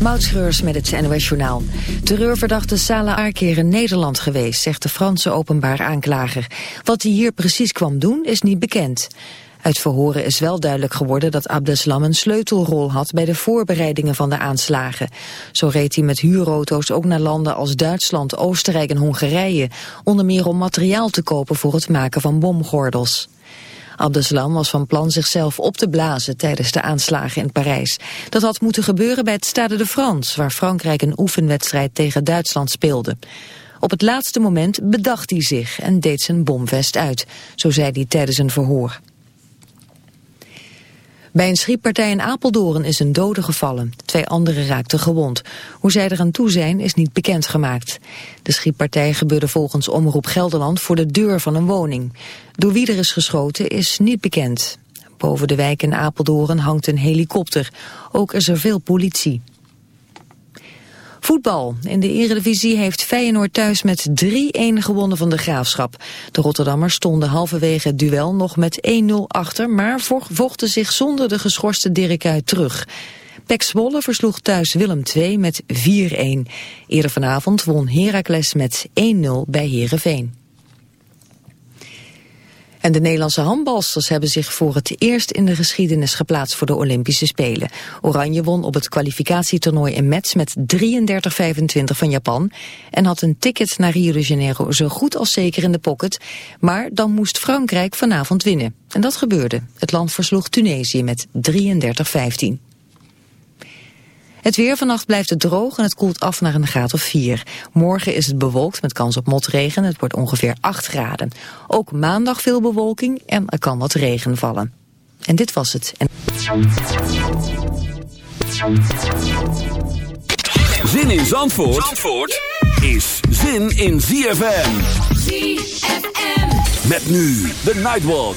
Moutschreurs met het NOS Journaal. Terreurverdachte Salah Aarkeer in Nederland geweest, zegt de Franse openbaar aanklager. Wat hij hier precies kwam doen, is niet bekend. Uit verhoren is wel duidelijk geworden dat Abdeslam een sleutelrol had bij de voorbereidingen van de aanslagen. Zo reed hij met huurauto's ook naar landen als Duitsland, Oostenrijk en Hongarije, onder meer om materiaal te kopen voor het maken van bomgordels. Abdeslam was van plan zichzelf op te blazen tijdens de aanslagen in Parijs. Dat had moeten gebeuren bij het Stade de France, waar Frankrijk een oefenwedstrijd tegen Duitsland speelde. Op het laatste moment bedacht hij zich en deed zijn bomvest uit, zo zei hij tijdens een verhoor. Bij een schietpartij in Apeldoorn is een dode gevallen. Twee anderen raakten gewond. Hoe zij eraan toe zijn is niet bekendgemaakt. De schietpartij gebeurde volgens Omroep Gelderland voor de deur van een woning. Door wie er is geschoten is niet bekend. Boven de wijk in Apeldoorn hangt een helikopter. Ook is er veel politie. Voetbal. In de Eredivisie heeft Feyenoord thuis met 3-1 gewonnen van de Graafschap. De Rotterdammers stonden halverwege het duel nog met 1-0 achter... maar vochten zich zonder de geschorste Dirk uit terug. Pek Zwolle versloeg thuis Willem II met 4-1. Eerder vanavond won Heracles met 1-0 bij Herenveen. En de Nederlandse handbalsters hebben zich voor het eerst in de geschiedenis geplaatst voor de Olympische Spelen. Oranje won op het kwalificatietoernooi in Metz met 33-25 van Japan en had een ticket naar Rio de Janeiro zo goed als zeker in de pocket. Maar dan moest Frankrijk vanavond winnen. En dat gebeurde. Het land versloeg Tunesië met 33-15. Het weer vannacht blijft het droog en het koelt af naar een graad of 4. Morgen is het bewolkt met kans op motregen. Het wordt ongeveer 8 graden. Ook maandag veel bewolking en er kan wat regen vallen. En dit was het. Zin in Zandvoort, Zandvoort is zin in ZFM. ZFM. Met nu de Nightwalk.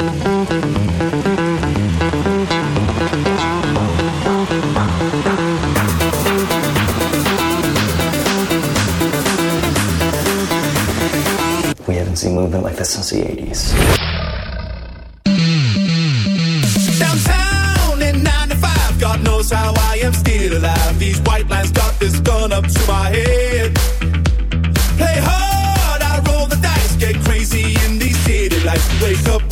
We haven't seen movement like this since the 80s. Downtown in 95, God knows how I am still alive. These white lines got this gun up to my head. Play hard, I roll the dice, get crazy in these city lights. Wake up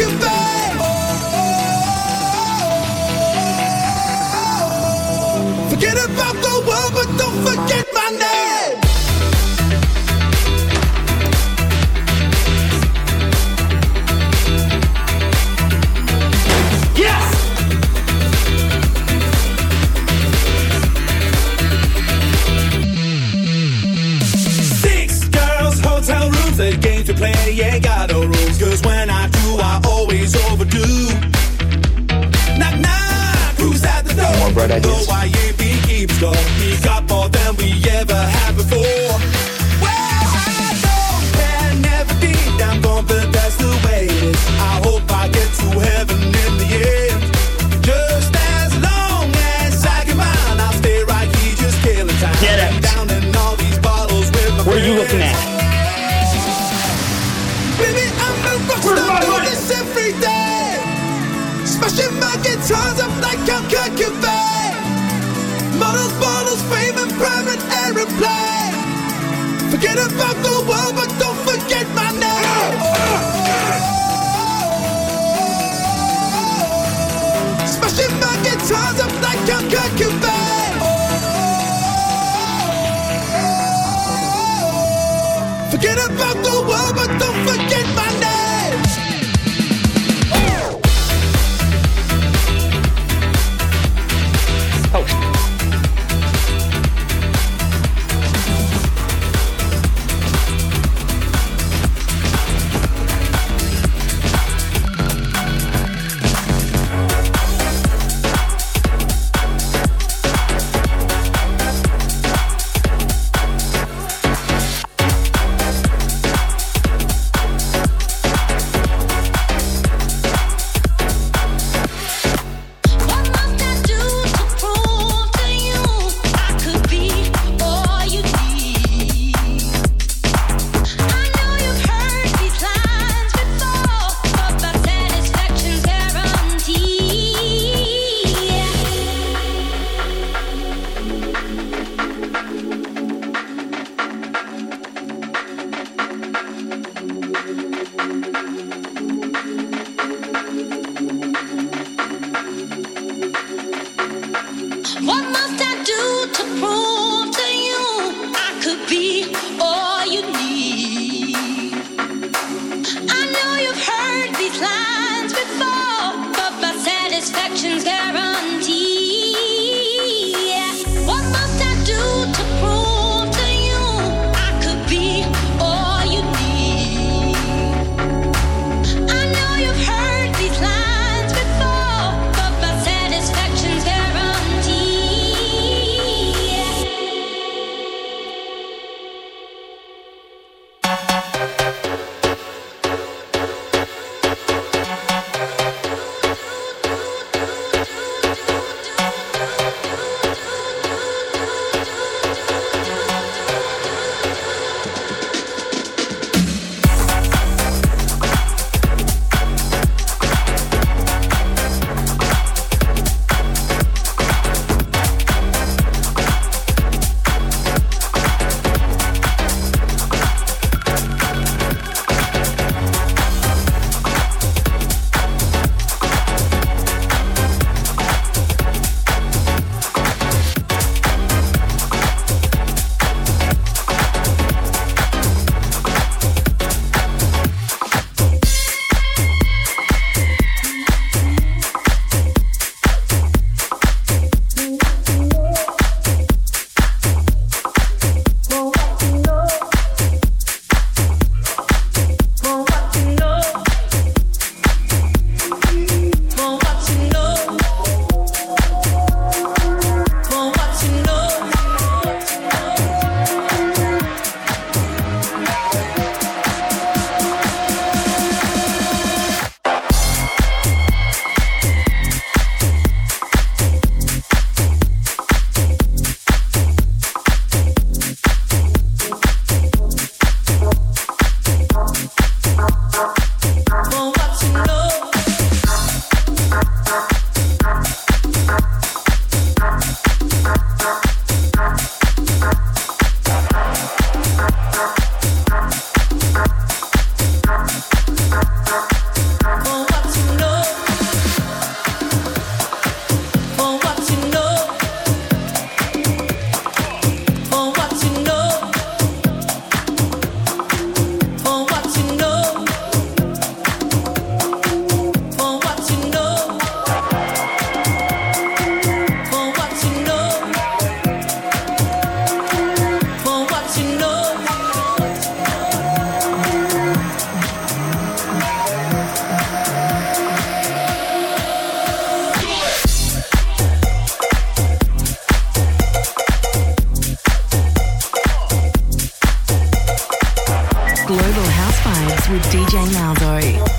I'm Kurt More. Though I ain't be keep score. We got more than we ever had before. With DJ Malzo.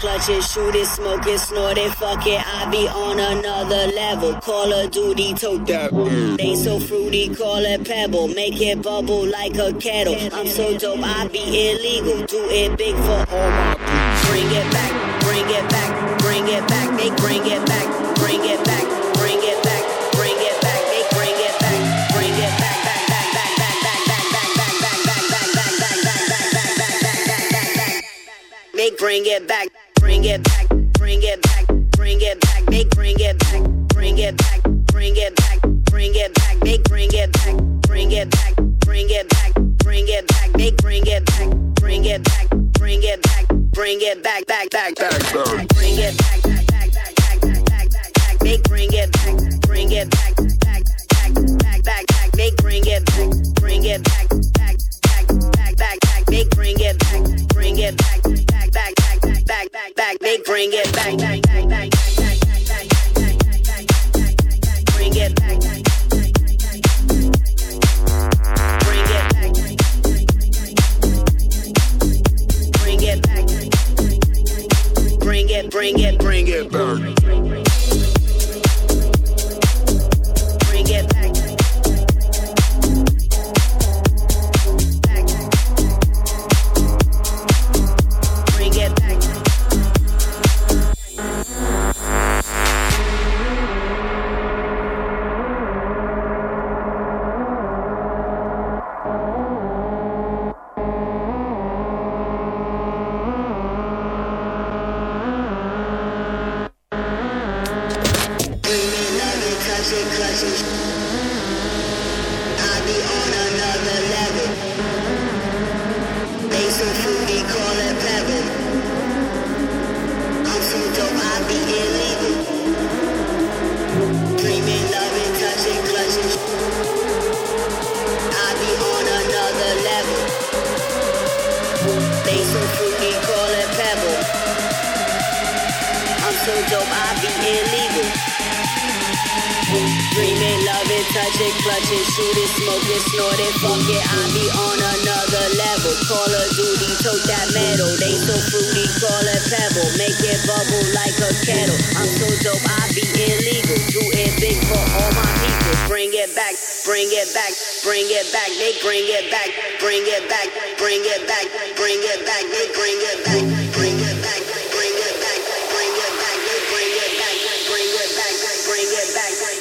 clutch it, shoot it, smoke it, snort it, fuck it. I be on another level. Call a Duty, tote that. They so fruity, call it pebble. Make it bubble like a kettle. I'm so dope, I be illegal. Do it big for all my. Bring it back, bring it back, bring it back. They bring it back, bring it back, bring it back, bring it back. They bring it back, bring it back, back, back, back, back, back, back, back, back, back, back, back, back, back, back, back, back, back, back, back. They bring it back. it back, bring it back, bring it back, back, back, back, back. Bring it back, back, back, back, back, back, back, back, back. They bring it back, bring it back, back, back, back, back, back. They bring it back, bring it back, back, back, back, back, back. They bring it back, bring it back, back, back, back, back, back, back. They bring it back, back, back, back. bring it, bring it back. dope, I be illegal. Dreaming, loving, touching, clutching, shooting, smoking, snorting, it, fuck it, I be on another level. Call of duty, tote that metal. They so fruity, call it pebble. Make it bubble like a kettle. I'm so dope, I be illegal. Do it big for all my people. Bring it back, bring it back, bring it back. They bring it back, bring it back, bring it back, bring it back, they bring it back.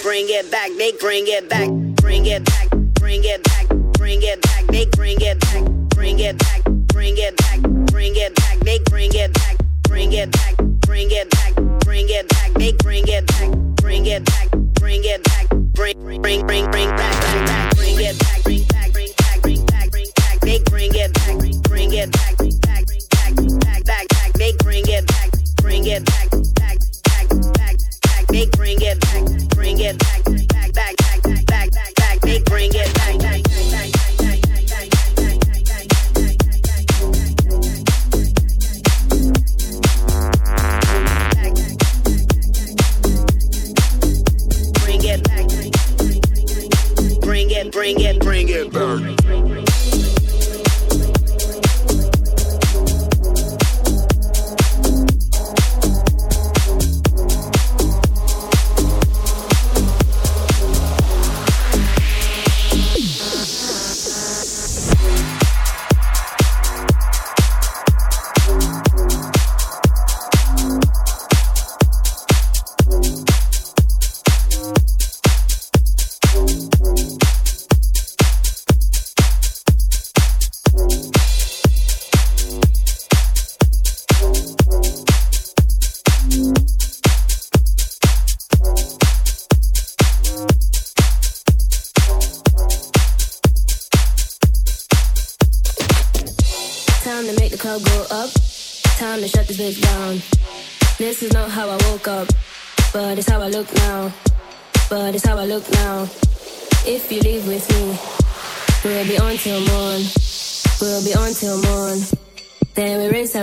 Bring it back. They bring it back, bring it back, bring it back, bring it back. They bring it back, bring it back, bring it back, bring it back. They bring it back, bring it back, bring it back, bring it back. They bring it back, bring it back, bring it back, bring bring bring bring back back back. Bring it back, bring back, bring back, bring back, bring back. They bring it back, bring it back, bring back, bring back, back back back. They bring it back, bring it back bring it back, back back back back back back. They bring it back, back back back bring it back. Bring it, bring it, bring it back.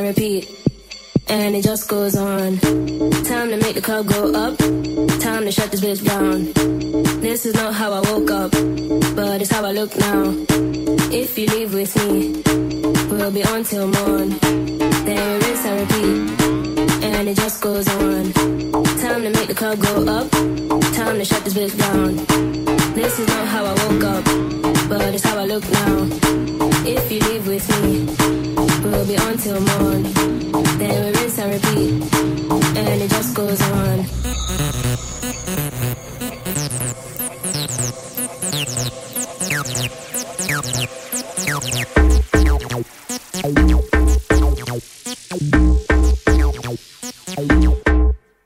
Repeat. And it just goes on. Time to make the club go up. Time to shut this bitch down. This is not how I woke up, but it's how I look now. If you leave with me, we'll be on till morn. Then we rinse and repeat. And it just goes on. Time to make the club go up. Time to shut this bitch down. This is not how I woke up, but it's how I look now. If you live with me, we'll be on till morn. Then we rinse and repeat. And it just goes on.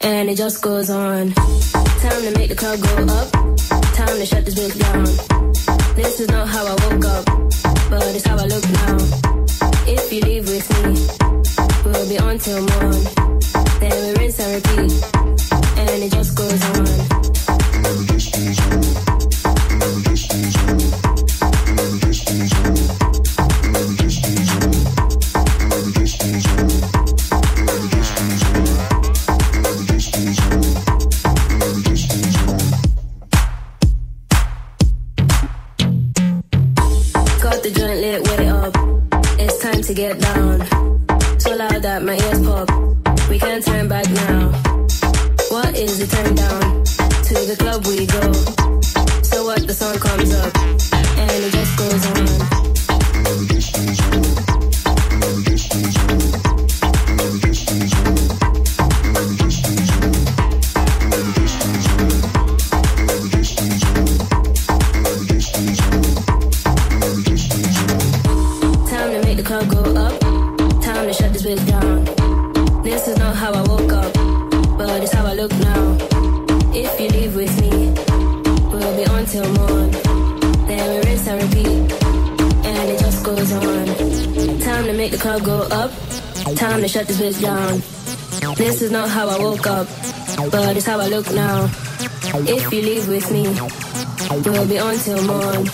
And it just goes on. Time to make the club go up. Time shut this bitch down. This is not how I woke up, but it's how I look now. If you leave with me, we'll be on till morn. Then we rinse and repeat. And it just goes on. Till morn.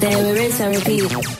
Then we rinse and repeat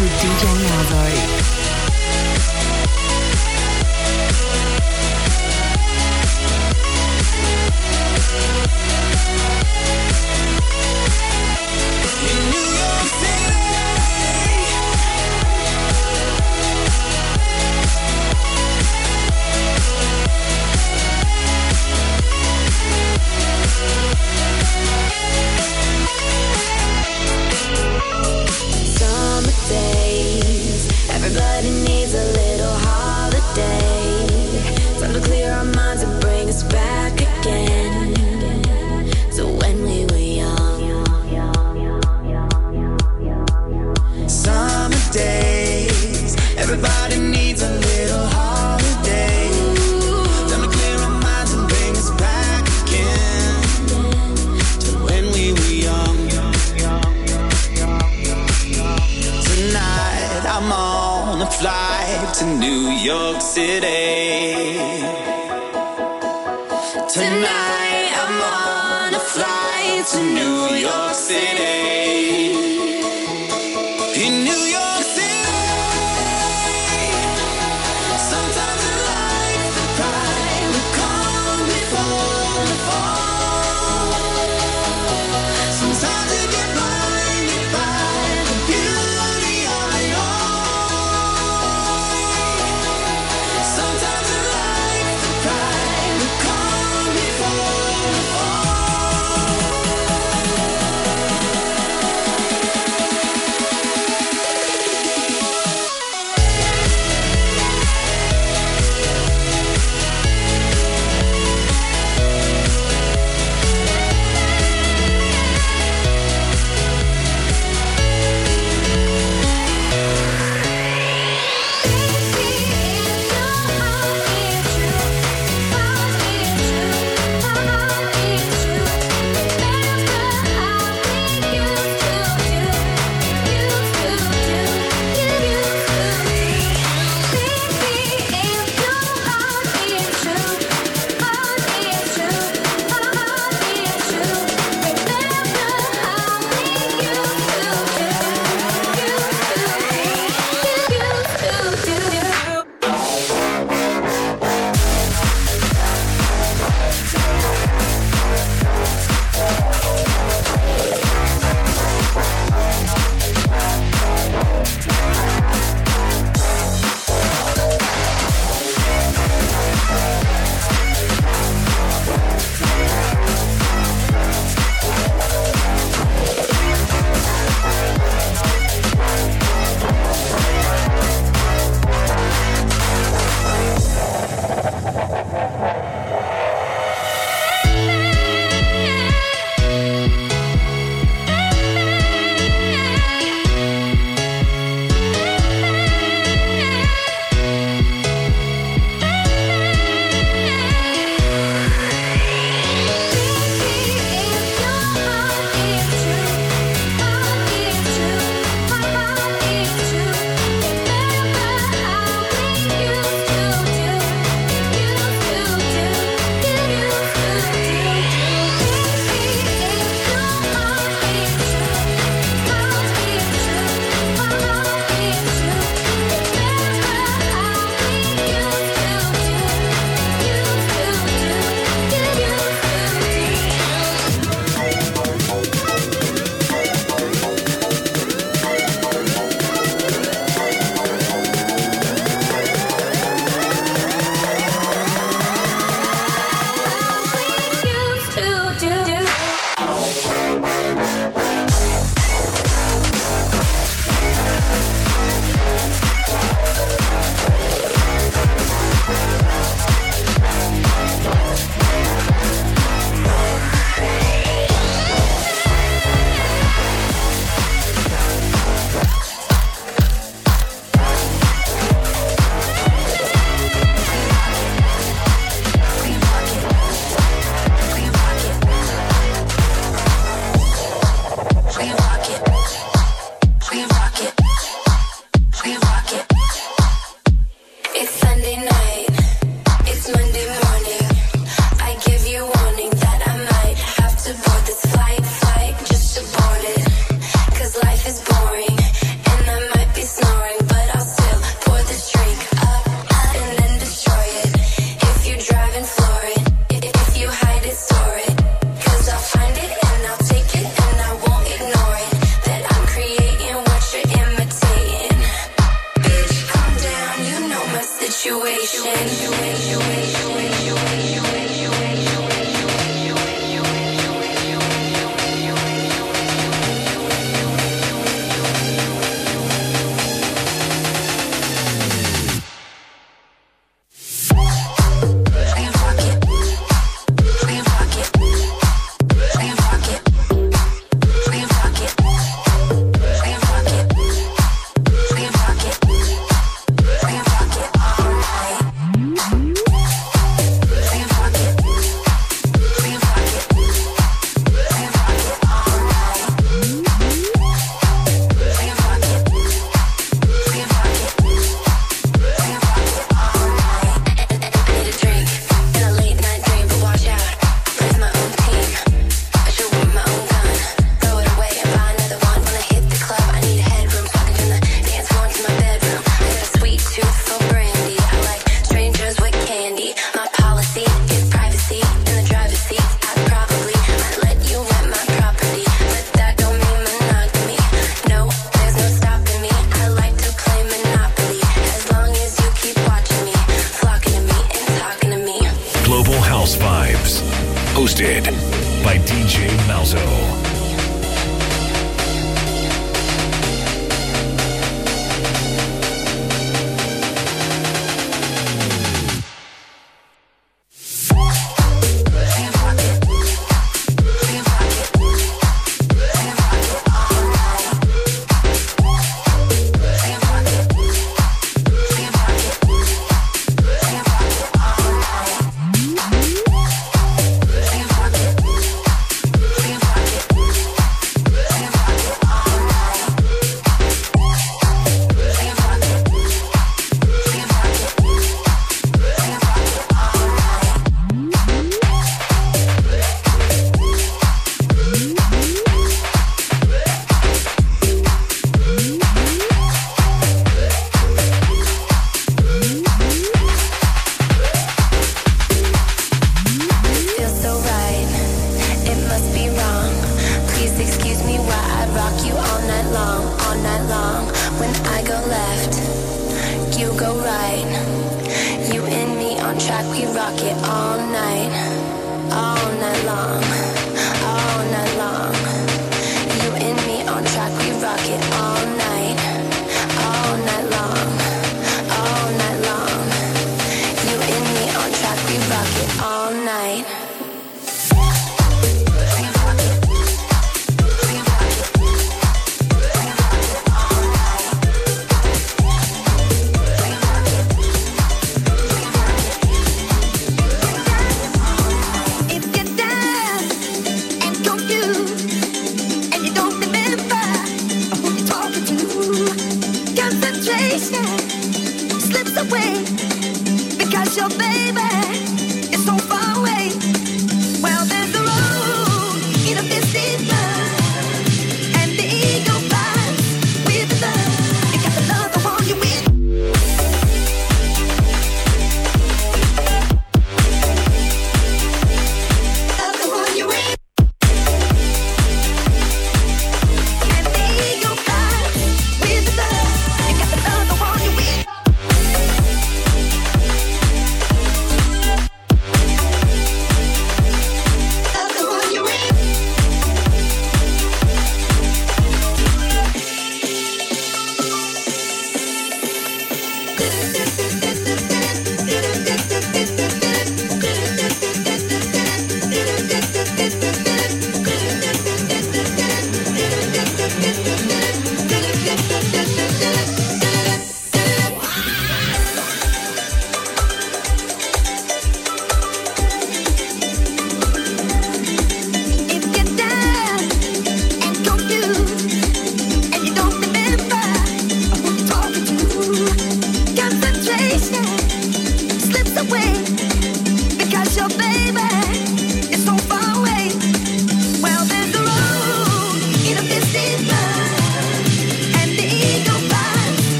With DJ Malzo.